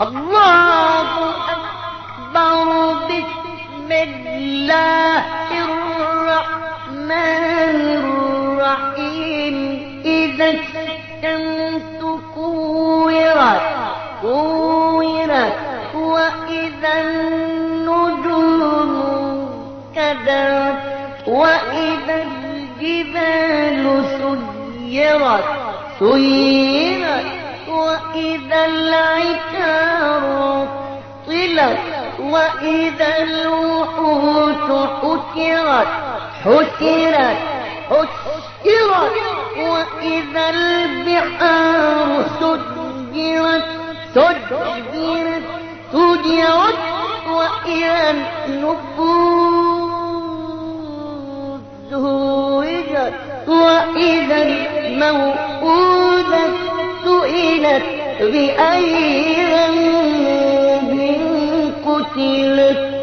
الله أكبر بسم الله الرحمن الرحيم. إذا الشمس كورت كورت وإذا النجوم كدرت وإذا الجبال سيرت سيرت. وإذا العشار طلت وإذا الوحوش حشرت حشرت حشرت وإذا البحار سجرت سجرت سجرت. وإذا النفوس زوجت وإذا الموءودة سئلت. بأي ذنب قتلت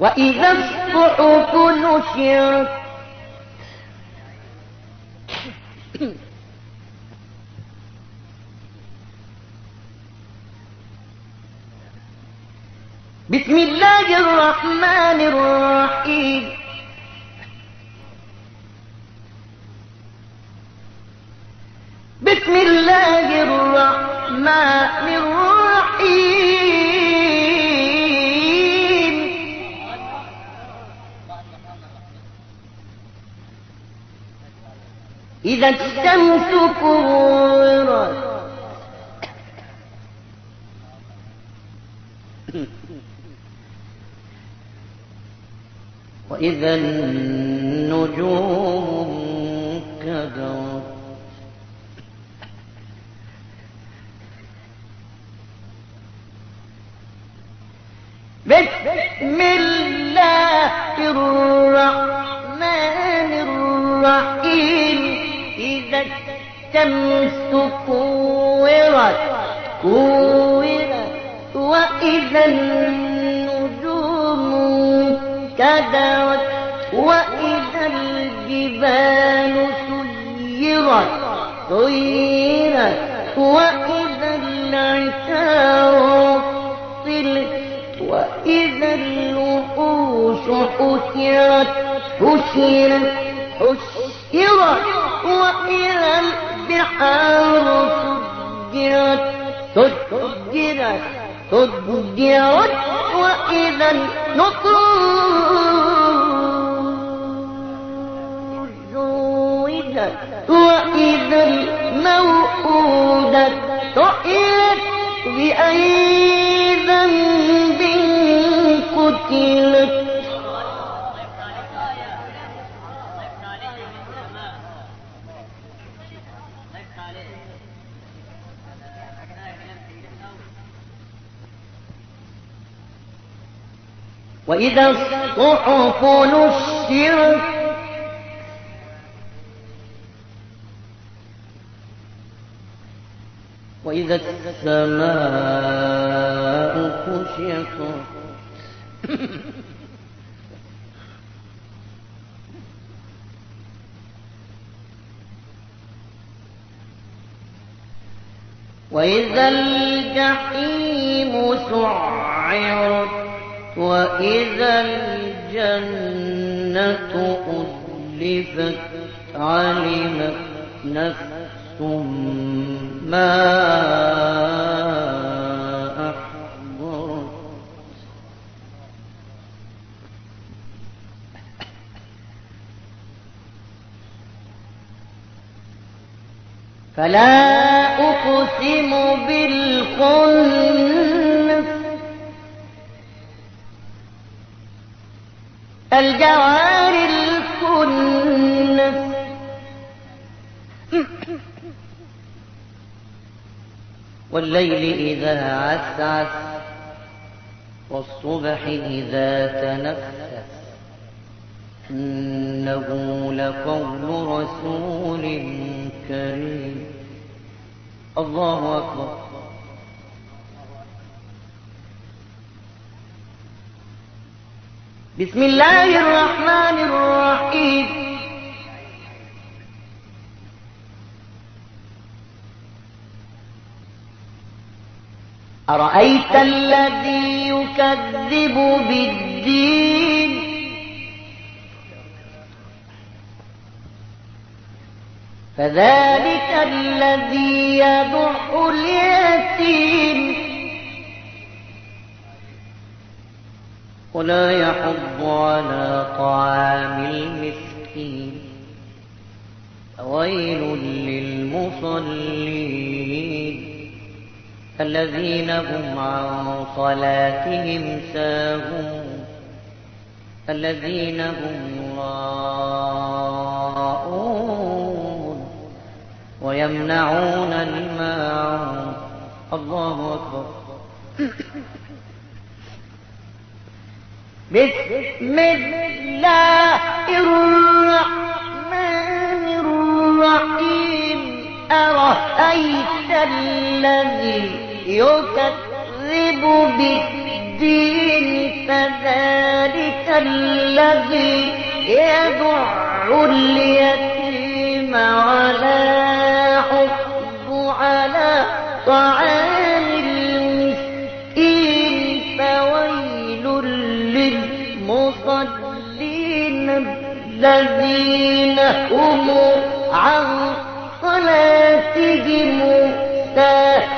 وإذا الصحف نشرت بسم الله الرحمن الرحيم. بسم الله الرحمن الرحيم. إذا الشمس كورت. وإذا النجوم كدرت بسم الله الرحمن الرحيم. إذا الشمس كورت كورت وإذا النجوم كدرت وإذا الجبال سيرت سيرت. وإذا العشار طلت وإذا الوحوش حشرت حشرت حشرت. وإذا البحار سجرت سجرت سجرت. وإذا النطور وإذا الموءودة سئلت بأي ذنب قتلت وإذا الصحف نشرت وإذا السماء كشطت وإذا الجحيم سعرت وإذا الجنة أزلفت علمت نفس ما أحضرت فلا أقسم بالخنس. الجوار والليل إذا عسعس والصبح إذا تنفس. إنه لقول رسول كريم. الله أكبر. بسم الله الرحمن الرحيم. أرأيت الذي يكذب بالدين؟ فذلك الذي يدع اليتيم. ولا يحض على طعام المسكين. ويل للمصلين. الذين هم عن صلاتهم ساهون. الذين هم راءون ويمنعون الماعون الله أكبر. بسم الله الرحمن الرحيم. أرأيت الذي يكذب بالدين فذلك الذي يدع اليتيم ولا حب على طعام المسكين. فويل للمصلين الذين هم عن صلاتهم ساهون.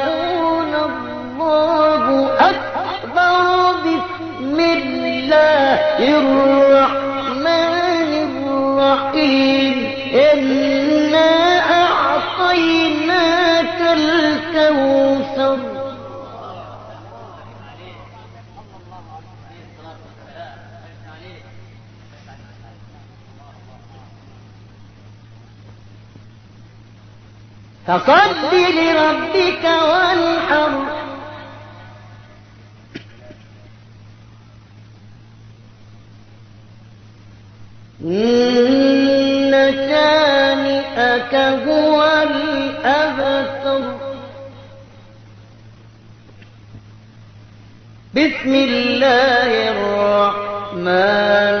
فصل لربك وانحر. إن شانئك هو الأبتر. بسم الله الرحمن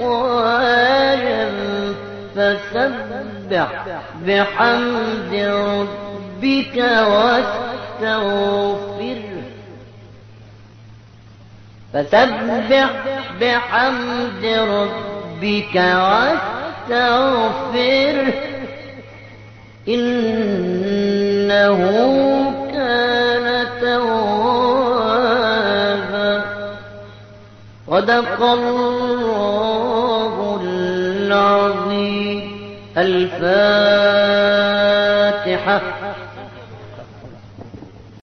أفواجا فسبح بحمد ربك واستغفره. فسبح بحمد ربك واستغفره. إنه كان توابا. صدق الله الفاتحة.